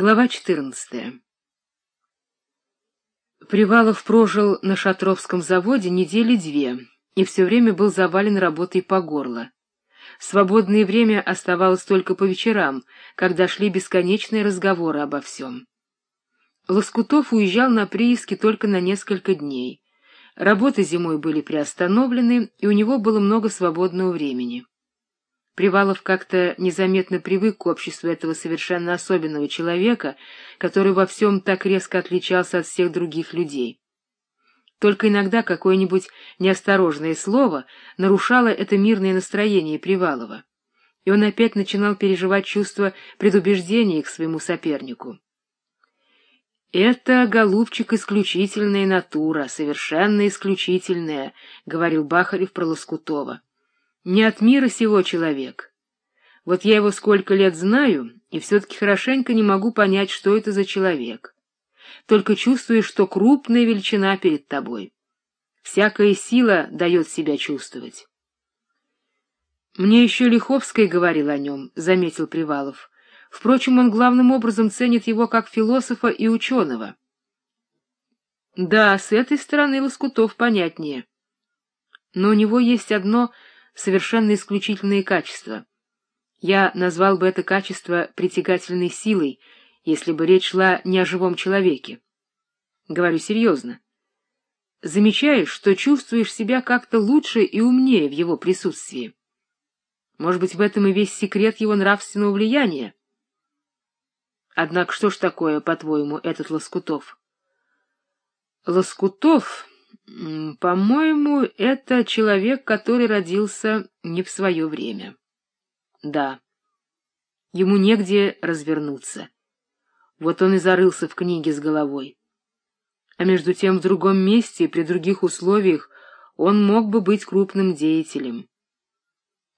Глава 14. Привалов прожил на Шатровском заводе недели две и все время был завален работой по горло. Свободное время оставалось только по вечерам, когда шли бесконечные разговоры обо всем. Лоскутов уезжал на прииски только на несколько дней. Работы зимой были приостановлены, и у него было много свободного времени. Привалов как-то незаметно привык к обществу этого совершенно особенного человека, который во всем так резко отличался от всех других людей. Только иногда какое-нибудь неосторожное слово нарушало это мирное настроение Привалова, и он опять начинал переживать чувство предубеждения к своему сопернику. «Это, голубчик, исключительная натура, совершенно исключительная», — говорил Бахарев про Лоскутова. Не от мира сего человек. Вот я его сколько лет знаю, и все-таки хорошенько не могу понять, что это за человек. Только чувствуешь, что крупная величина перед тобой. Всякая сила дает себя чувствовать. Мне еще Лиховский говорил о нем, — заметил Привалов. Впрочем, он главным образом ценит его как философа и ученого. Да, с этой стороны Лоскутов понятнее. Но у него есть одно совершенно исключительные качества. Я назвал бы это качество притягательной силой, если бы речь шла не о живом человеке. Говорю серьезно. Замечаешь, что чувствуешь себя как-то лучше и умнее в его присутствии. Может быть, в этом и весь секрет его нравственного влияния. Однако что ж такое, по-твоему, этот Лоскутов? Лоскутов по-моему, это человек, который родился не в свое время. Да. Ему негде развернуться. Вот он и зарылся в книге с головой. А между тем в другом месте, при других условиях, он мог бы быть крупным деятелем.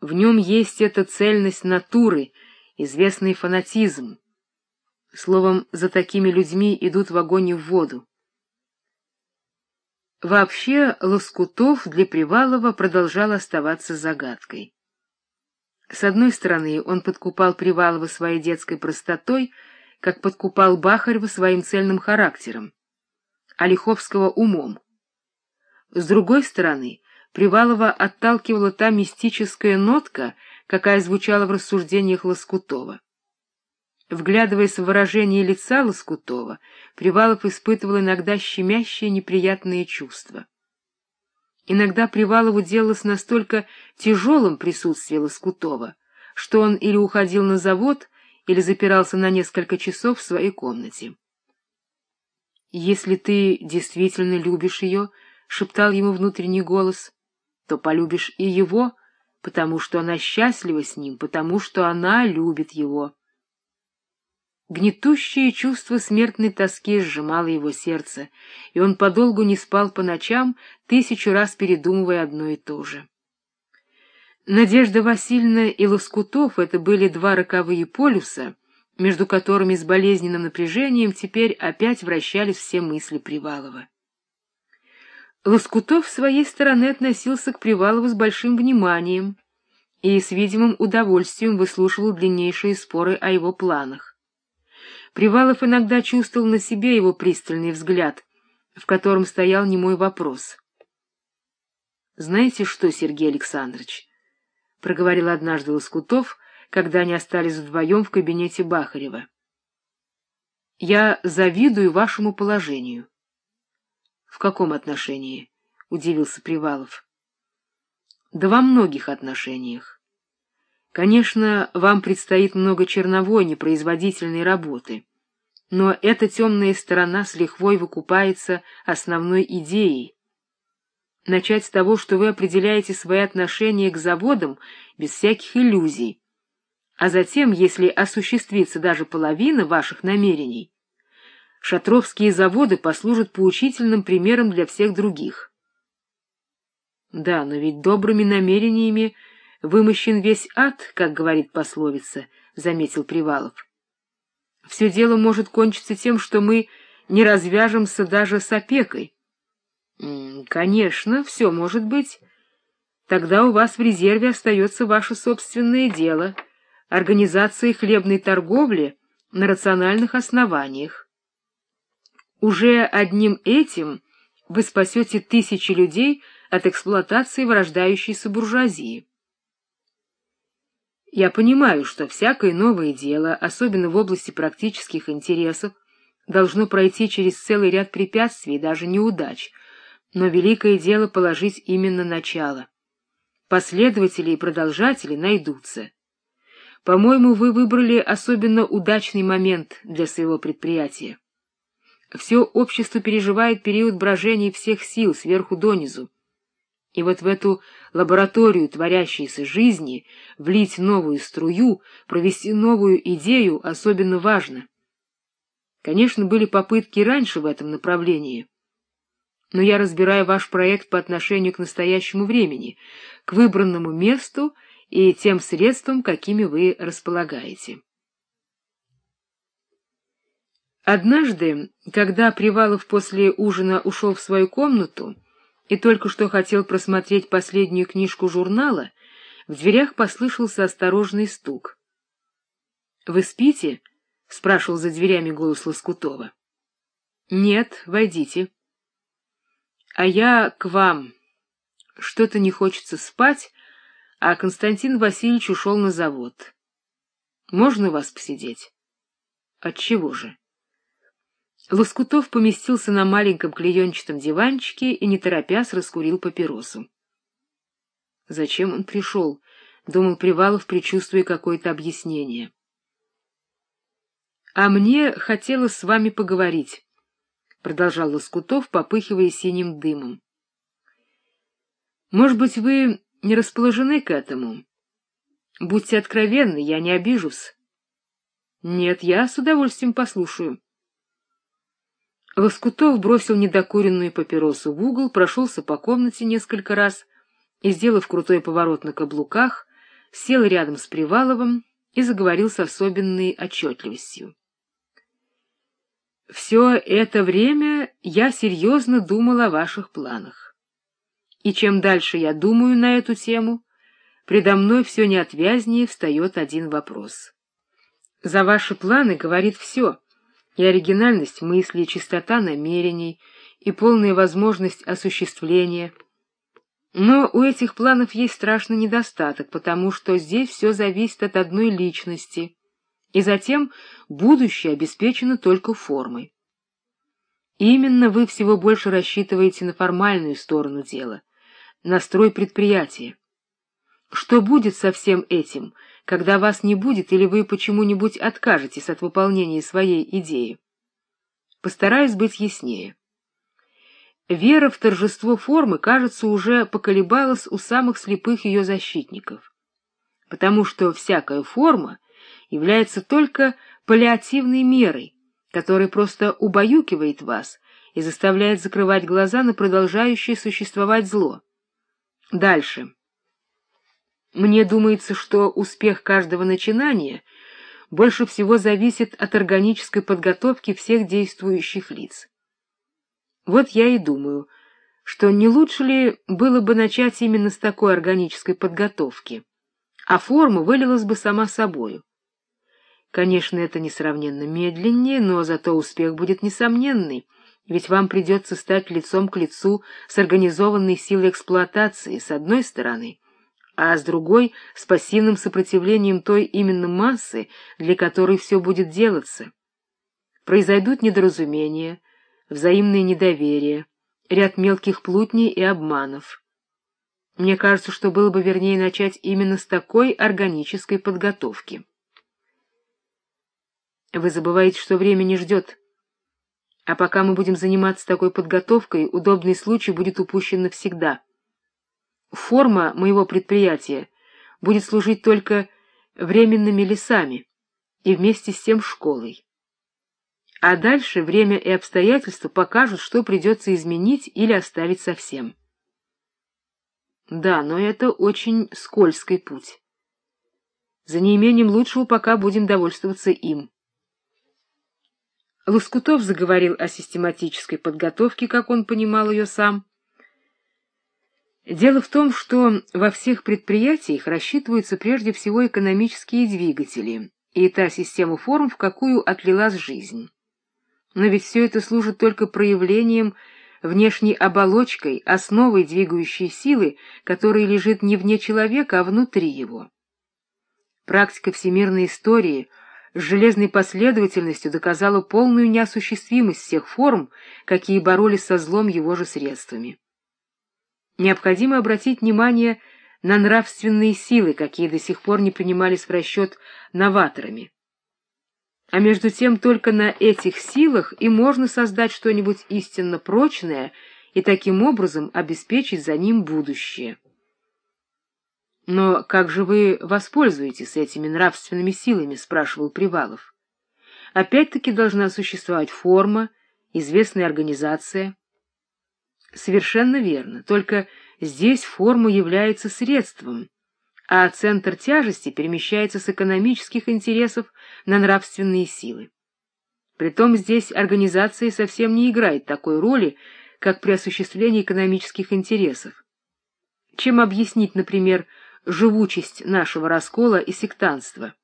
В нем есть эта цельность натуры, известный фанатизм. Словом, за такими людьми идут в огонь и в воду. Вообще, Лоскутов для Привалова продолжал оставаться загадкой. С одной стороны, он подкупал Привалова своей детской простотой, как подкупал Бахарева своим цельным характером, а Лиховского — умом. С другой стороны, Привалова отталкивала та мистическая нотка, какая звучала в рассуждениях Лоскутова. Вглядываясь в выражение лица Лоскутова, Привалов испытывал иногда щемящие неприятные чувства. Иногда Привалову делалось настолько тяжелым присутствие Лоскутова, что он или уходил на завод, или запирался на несколько часов в своей комнате. «Если ты действительно любишь ее, — шептал ему внутренний голос, — то полюбишь и его, потому что она счастлива с ним, потому что она любит его». Гнетущее чувство смертной тоски сжимало его сердце, и он подолгу не спал по ночам, тысячу раз передумывая одно и то же. Надежда Васильевна и Лоскутов — это были два роковые полюса, между которыми с болезненным напряжением теперь опять вращались все мысли Привалова. Лоскутов с своей стороны относился к Привалову с большим вниманием и с видимым удовольствием выслушивал длиннейшие споры о его планах. Привалов иногда чувствовал на себе его пристальный взгляд, в котором стоял немой вопрос. «Знаете что, Сергей Александрович?» — проговорил однажды Лоскутов, когда они остались вдвоем в кабинете Бахарева. «Я завидую вашему положению». «В каком отношении?» — удивился Привалов. «Да во многих отношениях. Конечно, вам предстоит много черновой, непроизводительной работы, но эта темная сторона с лихвой выкупается основной идеей. Начать с того, что вы определяете свои отношения к заводам без всяких иллюзий, а затем, если осуществится даже половина ваших намерений, шатровские заводы послужат поучительным примером для всех других. Да, но ведь добрыми намерениями вымощен весь ад, как говорит пословица, — заметил Привалов. Все дело может кончиться тем, что мы не развяжемся даже с опекой. — Конечно, все может быть. Тогда у вас в резерве остается ваше собственное дело, организация хлебной торговли на рациональных основаниях. Уже одним этим вы спасете тысячи людей от эксплуатации вырождающейся буржуазии. Я понимаю, что всякое новое дело, особенно в области практических интересов, должно пройти через целый ряд препятствий, даже неудач, но великое дело положить именно начало. Последователи и продолжатели найдутся. По-моему, вы выбрали особенно удачный момент для своего предприятия. Все общество переживает период брожения всех сил сверху донизу. И вот в эту лабораторию творящейся жизни влить новую струю, провести новую идею особенно важно. Конечно, были попытки раньше в этом направлении. Но я разбираю ваш проект по отношению к настоящему времени, к выбранному месту и тем средствам, какими вы располагаете. Однажды, когда Привалов после ужина ушел в свою комнату и только что хотел просмотреть последнюю книжку журнала, в дверях послышался осторожный стук. — Вы спите? — спрашивал за дверями голос Лоскутова. — Нет, войдите. — А я к вам. Что-то не хочется спать, а Константин Васильевич ушел на завод. Можно у вас посидеть? Отчего же? Лоскутов поместился на маленьком клеенчатом диванчике и, не торопясь, раскурил папиросу. Зачем он пришел? — думал Привалов, предчувствуя какое-то объяснение. — А мне хотелось с вами поговорить, — продолжал Лоскутов, попыхивая синим дымом. — Может быть, вы не расположены к этому? Будьте откровенны, я не обижусь. — Нет, я с удовольствием послушаю. Лоскутов бросил недокуренную папиросу в угол, прошелся по комнате несколько раз и, сделав крутой поворот на каблуках, сел рядом с Приваловым и заговорил с особенной отчетливостью. «Все это время я серьезно думал о ваших планах. И чем дальше я думаю на эту тему, предо мной все неотвязнее встает один вопрос. За ваши планы говорит все — и оригинальность мысли, чистота намерений, и полная возможность осуществления. Но у этих планов есть страшный недостаток, потому что здесь все зависит от одной личности, и затем будущее обеспечено только формой. Именно вы всего больше рассчитываете на формальную сторону дела, на строй предприятия. Что будет со всем этим, когда вас не будет или вы почему-нибудь откажетесь от выполнения своей идеи? Постараюсь быть яснее. Вера в торжество формы, кажется, уже поколебалась у самых слепых ее защитников, потому что всякая форма является только паллиативной мерой, которая просто убаюкивает вас и заставляет закрывать глаза на продолжающее существовать зло. Дальше. Мне думается, что успех каждого начинания больше всего зависит от органической подготовки всех действующих лиц. Вот я и думаю, что не лучше ли было бы начать именно с такой органической подготовки, а форма вылилась бы сама собою. Конечно, это несравненно медленнее, но зато успех будет несомненный, ведь вам придется стать лицом к лицу с организованной силой эксплуатации, с одной стороны — а с другой — с пассивным сопротивлением той именно массы, для которой все будет делаться. Произойдут недоразумения, взаимное недоверие, ряд мелких плутней и обманов. Мне кажется, что было бы вернее начать именно с такой органической подготовки. Вы забываете, что время не ждет. А пока мы будем заниматься такой подготовкой, удобный случай будет упущен навсегда — Форма моего предприятия будет служить только временными лесами и вместе с тем школой. А дальше время и обстоятельства покажут, что придется изменить или оставить совсем. Да, но это очень скользкий путь. За неимением лучшего пока будем довольствоваться им. Лоскутов заговорил о систематической подготовке, как он понимал ее сам, Дело в том, что во всех предприятиях рассчитываются прежде всего экономические двигатели, и та система форм, в какую отлилась жизнь. Но ведь все это служит только проявлением внешней оболочкой, основой двигающей силы, которая лежит не вне человека, а внутри его. Практика всемирной истории с железной последовательностью доказала полную неосуществимость всех форм, какие боролись со злом его же средствами. Необходимо обратить внимание на нравственные силы, какие до сих пор не принимались в расчет новаторами. А между тем только на этих силах и можно создать что-нибудь истинно прочное и таким образом обеспечить за ним будущее. Но как же вы воспользуетесь этими нравственными силами, спрашивал Привалов. Опять-таки должна существовать форма, известная организация. Совершенно верно, только здесь форма является средством, а центр тяжести перемещается с экономических интересов на нравственные силы. Притом здесь организация совсем не играет такой роли, как при осуществлении экономических интересов. Чем объяснить, например, живучесть нашего раскола и сектантства?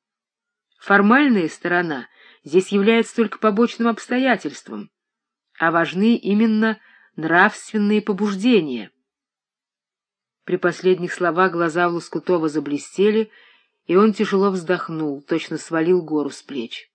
Формальная сторона здесь является только побочным обстоятельством, а важны именно нравственные побуждения. При последних словах глаза Лоскутова заблестели, и он тяжело вздохнул, точно свалил гору с плеч.